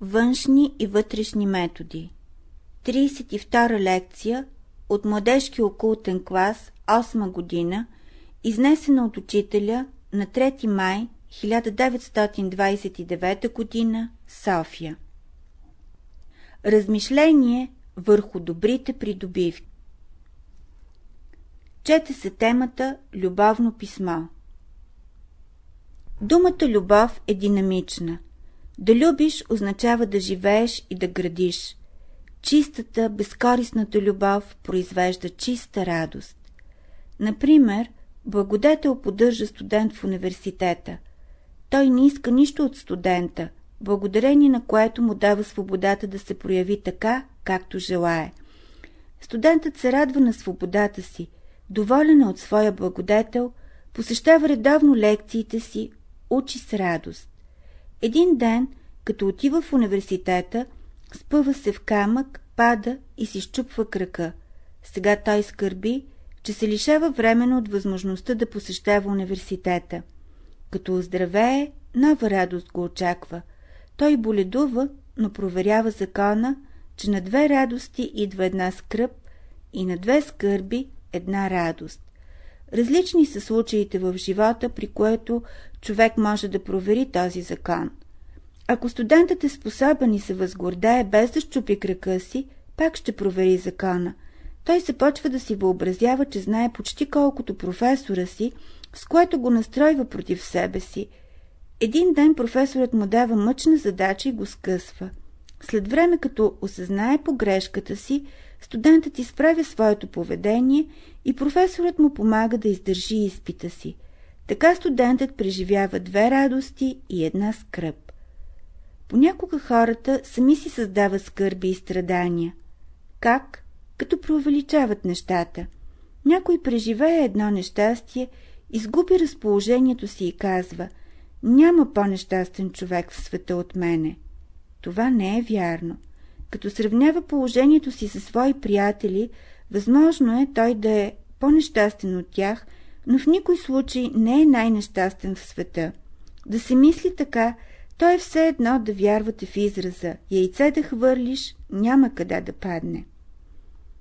Външни и вътрешни методи 32 лекция от младежки окултен клас 8 година, изнесена от учителя на 3 май 1929 година, София. Размишление върху добрите придобивки Чете се темата Любовно писмо Думата любов е динамична. Да любиш означава да живееш и да градиш. Чистата, безкорисната любов произвежда чиста радост. Например, благодетел поддържа студент в университета. Той не иска нищо от студента, благодарение на което му дава свободата да се прояви така, както желае. Студентът се радва на свободата си, доволен е от своя благодетел, посещава редовно лекциите си, учи с радост. Един ден, като отива в университета, спъва се в камък, пада и си щупва крака. Сега той скърби, че се лишава временно от възможността да посещава университета. Като оздравее, нова радост го очаква. Той боледува, но проверява закона, че на две радости идва една скръп и на две скърби една радост. Различни са случаите в живота, при което човек може да провери този закон. Ако студентът е способен и се възгордае без да щупи крака си, пак ще провери закона. Той започва да си въобразява, че знае почти колкото професора си, с което го настройва против себе си. Един ден професорът му дава мъчна задача и го скъсва. След време, като осъзнае погрешката си, студентът изправя своето поведение и професорът му помага да издържи изпита си. Така студентът преживява две радости и една скръп. Понякога хората сами си създават скърби и страдания. Как? Като преувеличават нещата. Някой преживее едно нещастие, изгуби разположението си и казва «Няма по-нещастен човек в света от мене». Това не е вярно. Като сравнява положението си със свои приятели, възможно е той да е по-нещастен от тях, но в никой случай не е най-нещастен в света. Да се мисли така, то е все едно да вярвате в израза «Яйце да хвърлиш, няма къде да падне».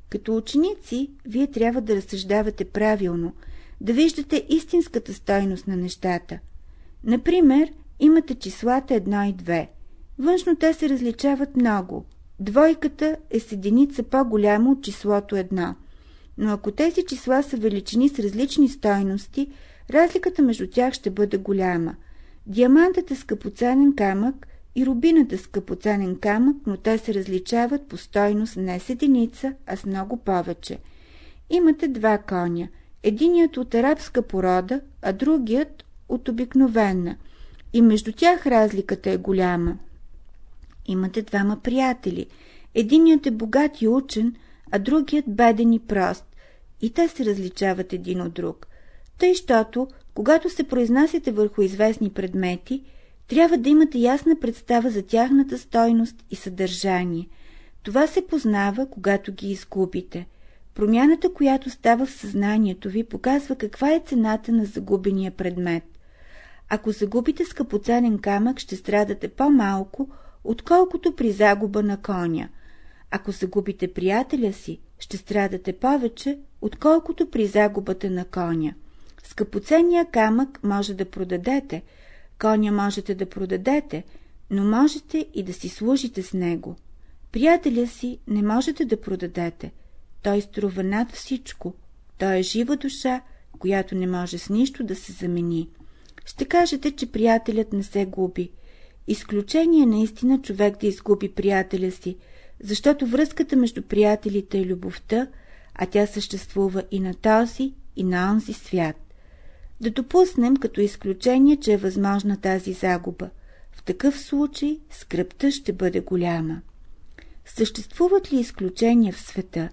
Като ученици, вие трябва да разсъждавате правилно, да виждате истинската стойност на нещата. Например, имате числата 1 и 2. Външно те се различават много. Двойката е с единица по-голяма от числото 1. Но ако тези числа са величини с различни стойности, разликата между тях ще бъде голяма. Диамантът е скъпоценен камък и рубинът е скъпоценен камък, но те се различават по стойност не с единица, а с много повече. Имате два коня. Единият от арабска порода, а другият от обикновена. И между тях разликата е голяма. Имате двама приятели. Единият е богат и учен, а другият беден и прост. И те се различават един от друг. Тъй, щото, когато се произнасяте върху известни предмети, трябва да имате ясна представа за тяхната стойност и съдържание. Това се познава, когато ги изгубите. Промяната, която става в съзнанието ви, показва каква е цената на загубения предмет. Ако загубите скъпоценен камък, ще страдате по-малко, отколкото при загуба на коня. Ако загубите приятеля си, ще страдате повече, отколкото при загубата на коня. Скъпоценния камък може да продадете, коня можете да продадете, но можете и да си служите с него. Приятеля си не можете да продадете. Той струва над всичко. Той е жива душа, която не може с нищо да се замени. Ще кажете, че приятелят не се губи. Изключение наистина човек да изгуби приятеля си, защото връзката между приятелите е любовта, а тя съществува и на този, и на онзи свят. Да допуснем като изключение, че е възможна тази загуба. В такъв случай скръпта ще бъде голяма. Съществуват ли изключения в света?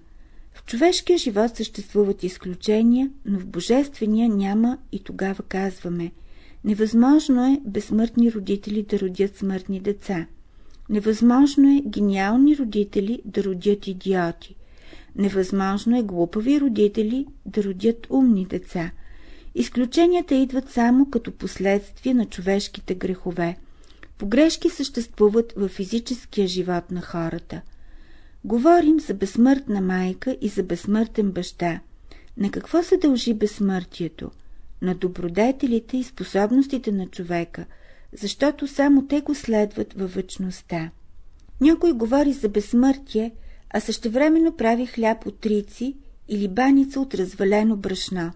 В човешкия живот съществуват изключения, но в божествения няма и тогава казваме – Невъзможно е безсмъртни родители да родят смъртни деца. Невъзможно е гениални родители да родят идиоти. Невъзможно е глупави родители да родят умни деца. Изключенията идват само като последствие на човешките грехове. Погрешки съществуват в физическия живот на хората. Говорим за безсмъртна майка и за безсмъртен баща. На какво се дължи безсмъртието? На добродетелите и способностите на човека, защото само те го следват във вечността. Някой говори за безсмъртие, а същевременно прави хляб от трици или баница от развалено брашно.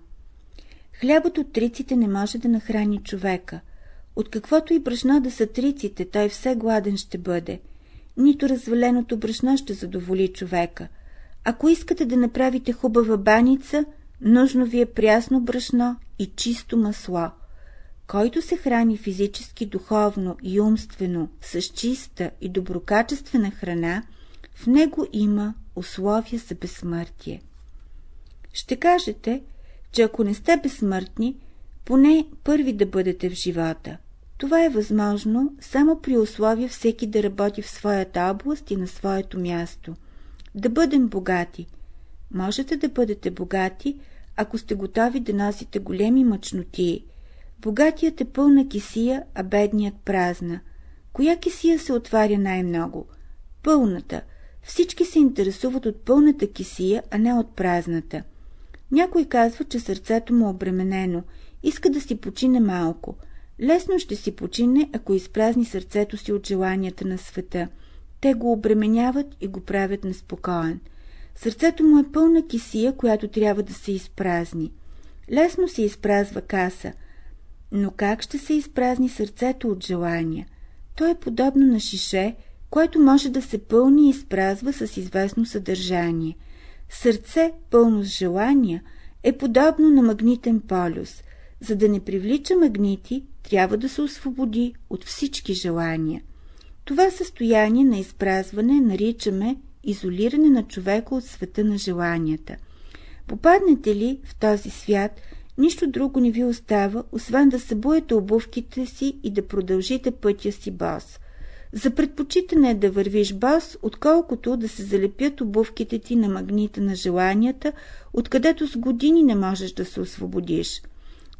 Хлябът от триците не може да нахрани човека. От каквото и брашно да са триците, той все гладен ще бъде. Нито разваленото брашно ще задоволи човека. Ако искате да направите хубава баница, нужно ви е прясно брашно и чисто масло. Който се храни физически, духовно и умствено с чиста и доброкачествена храна, в него има условия за безсмъртие. Ще кажете, че ако не сте безсмъртни, поне първи да бъдете в живота. Това е възможно само при условие всеки да работи в своята област и на своето място. Да бъдем богати. Можете да бъдете богати, ако сте готови да носите големи мъчноти. Богатият е пълна кисия, а бедният празна. Коя кисия се отваря най-много? Пълната. Всички се интересуват от пълната кисия, а не от празната. Някой казва, че сърцето му е обременено, иска да си почине малко. Лесно ще си почине, ако изпразни сърцето си от желанията на света. Те го обременяват и го правят неспокоен. Сърцето му е пълна кисия, която трябва да се изпразни. Лесно се изпразва каса, но как ще се изпразни сърцето от желания? То е подобно на шише, което може да се пълни и изпразва с известно съдържание – Сърце, пълно с желания, е подобно на магнитен полюс. За да не привлича магнити, трябва да се освободи от всички желания. Това състояние на изпразване наричаме изолиране на човека от света на желанията. Попаднете ли в този свят, нищо друго не ви остава, освен да събуете обувките си и да продължите пътя си бос – за предпочитане е да вървиш бос, отколкото да се залепят обувките ти на магнита на желанията, откъдето с години не можеш да се освободиш.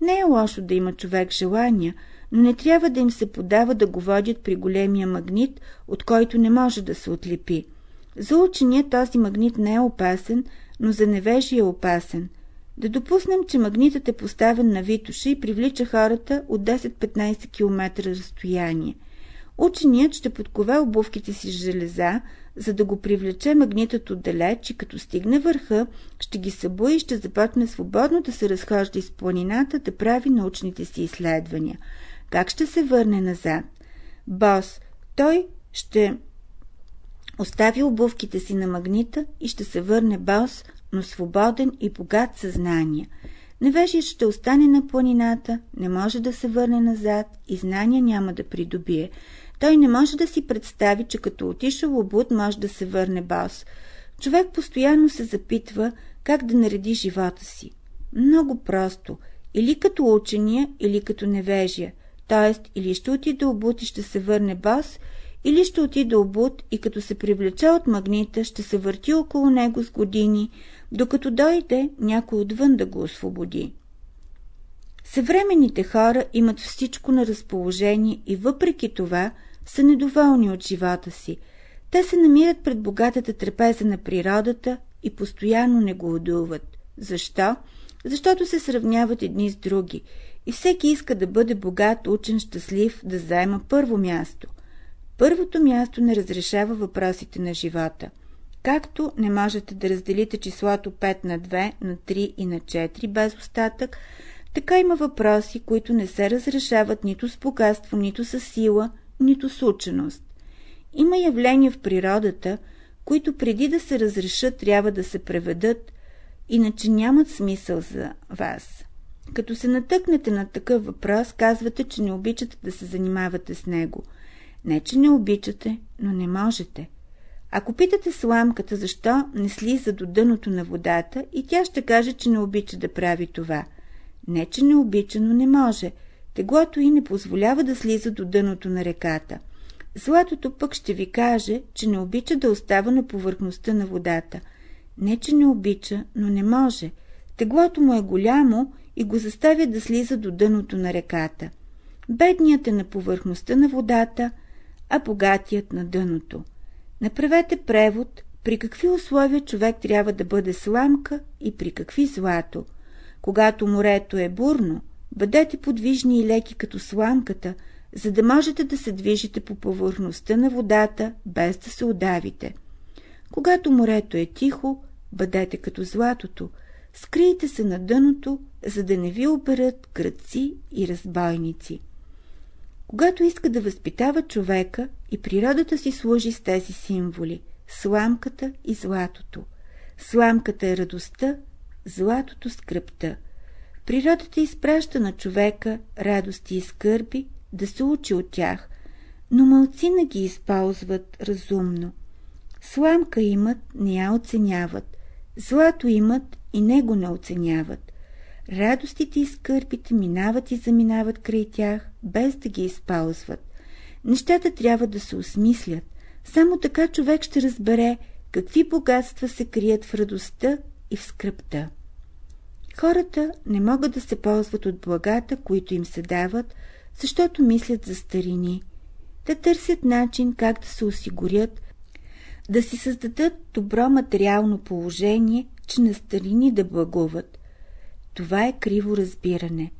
Не е лошо да има човек желания, но не трябва да им се подава да го водят при големия магнит, от който не може да се отлепи. За учения този магнит не е опасен, но за невежи е опасен. Да допуснем, че магнитът е поставен на Витуша и привлича хората от 10-15 км разстояние – Ученият ще подкове обувките си с железа, за да го привлече магнитът отдалеч и като стигне върха, ще ги събуи и ще започне свободно да се разхожда из планината да прави научните си изследвания. Как ще се върне назад? Бос, той ще остави обувките си на магнита и ще се върне бос, но свободен и богат съзнание. Невежият ще остане на планината, не може да се върне назад и знания няма да придобие. Той не може да си представи, че като отишъл обуд може да се върне бос. Човек постоянно се запитва как да нареди живота си. Много просто. Или като учения, или като невежия. Тоест, или ще отиде обуд и ще се върне бос, или ще отиде обуд и като се привлече от магнита, ще се върти около него с години, докато дойде някой отвън да го освободи. Съвременните хора имат всичко на разположение и въпреки това – са недоволни от живота си. Те се намират пред богатата трапеза на природата и постоянно не го одуват. Защо? Защото се сравняват едни с други и всеки иска да бъде богат, учен, щастлив, да заема първо място. Първото място не разрешава въпросите на живота. Както не можете да разделите числото 5 на 2, на 3 и на 4 без остатък, така има въпроси, които не се разрешават нито с богатство, нито с сила, нито с ученост. Има явления в природата, които преди да се разрешат трябва да се преведат, иначе нямат смисъл за вас. Като се натъкнете на такъв въпрос, казвате, че не обичате да се занимавате с него. Не, че не обичате, но не можете. Ако питате сламката защо не слиза до дъното на водата, и тя ще каже, че не обича да прави това. Не, че не обича, но не може – Теглото и не позволява да слиза до дъното на реката. Златото пък ще ви каже, че не обича да остава на повърхността на водата. Не, че не обича, но не може. Теглото му е голямо и го заставя да слиза до дъното на реката. Бедният е на повърхността на водата, а богатият на дъното. Направете превод при какви условия човек трябва да бъде сламка и при какви злато. Когато морето е бурно, бъдете подвижни и леки като сламката, за да можете да се движите по повърхността на водата, без да се удавите. Когато морето е тихо, бъдете като златото, скрийте се на дъното, за да не ви оберат кръци и разбойници. Когато иска да възпитава човека, и природата си служи с тези символи – сламката и златото. Сламката е радостта, златото – скръпта. Природата изпраща на човека радости и скърби, да се учи от тях, но мълцина ги използват разумно. Сламка имат, не я оценяват. Злато имат и него не оценяват. Радостите и скърбите минават и заминават край тях, без да ги използват. Нещата трябва да се осмислят. Само така човек ще разбере какви богатства се крият в радостта и в скръпта. Хората не могат да се ползват от благата, които им се дават, защото мислят за старини. Те търсят начин как да се осигурят, да си създадат добро материално положение, че на старини да благуват. Това е криво разбиране.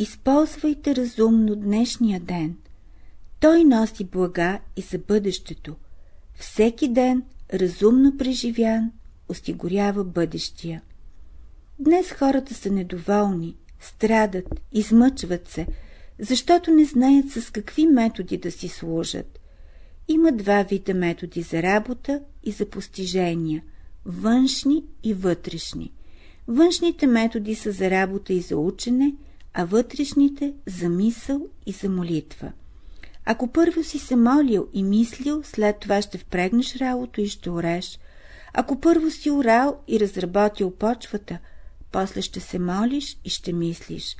Използвайте разумно днешния ден. Той носи блага и за бъдещето. Всеки ден, разумно преживян, осигурява бъдещия. Днес хората са недоволни, страдат, измъчват се, защото не знаят с какви методи да си служат. Има два вида методи за работа и за постижения – външни и вътрешни. Външните методи са за работа и за учене, а вътрешните – за мисъл и за молитва. Ако първо си се молил и мислил, след това ще впрегнеш работа и ще ореш. Ако първо си орал и разработил почвата, после ще се молиш и ще мислиш.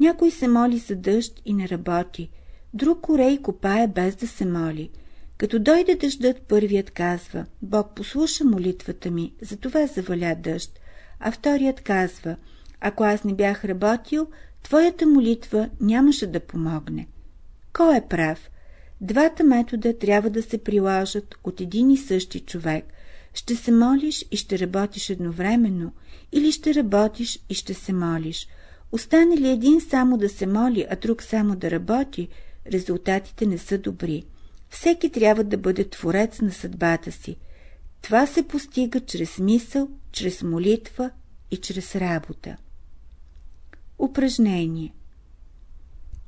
Някой се моли за дъжд и не работи, друг оре и копае без да се моли. Като дойде дъждът, първият казва, Бог послуша молитвата ми, затова заваля дъжд, а вторият казва, ако аз не бях работил, твоята молитва нямаше да помогне. Кой е прав? Двата метода трябва да се приложат от един и същи човек. Ще се молиш и ще работиш едновременно, или ще работиш и ще се молиш. Остане ли един само да се моли, а друг само да работи, резултатите не са добри. Всеки трябва да бъде творец на съдбата си. Това се постига чрез мисъл, чрез молитва и чрез работа. Упражнение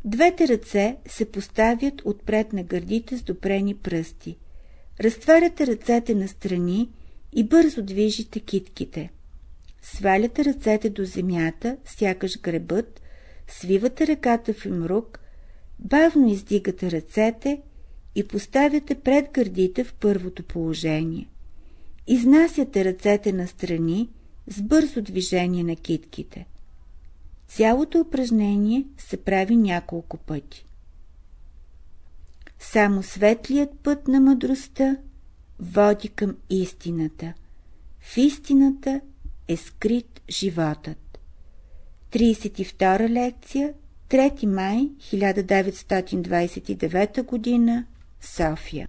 Двете ръце се поставят отпред на гърдите с допрени пръсти. Разтваряте ръцете на страни и бързо движите китките. Сваляте ръцете до земята, сякаш гребът, свивате ръката в имрук, бавно издигате ръцете и поставяте пред гърдите в първото положение. Изнасяте ръцете на страни с бързо движение на китките. Цялото упражнение се прави няколко пъти. Само светлият път на мъдростта води към истината. В истината е скрит животът. 32 лекция, 3 май 1929 г. София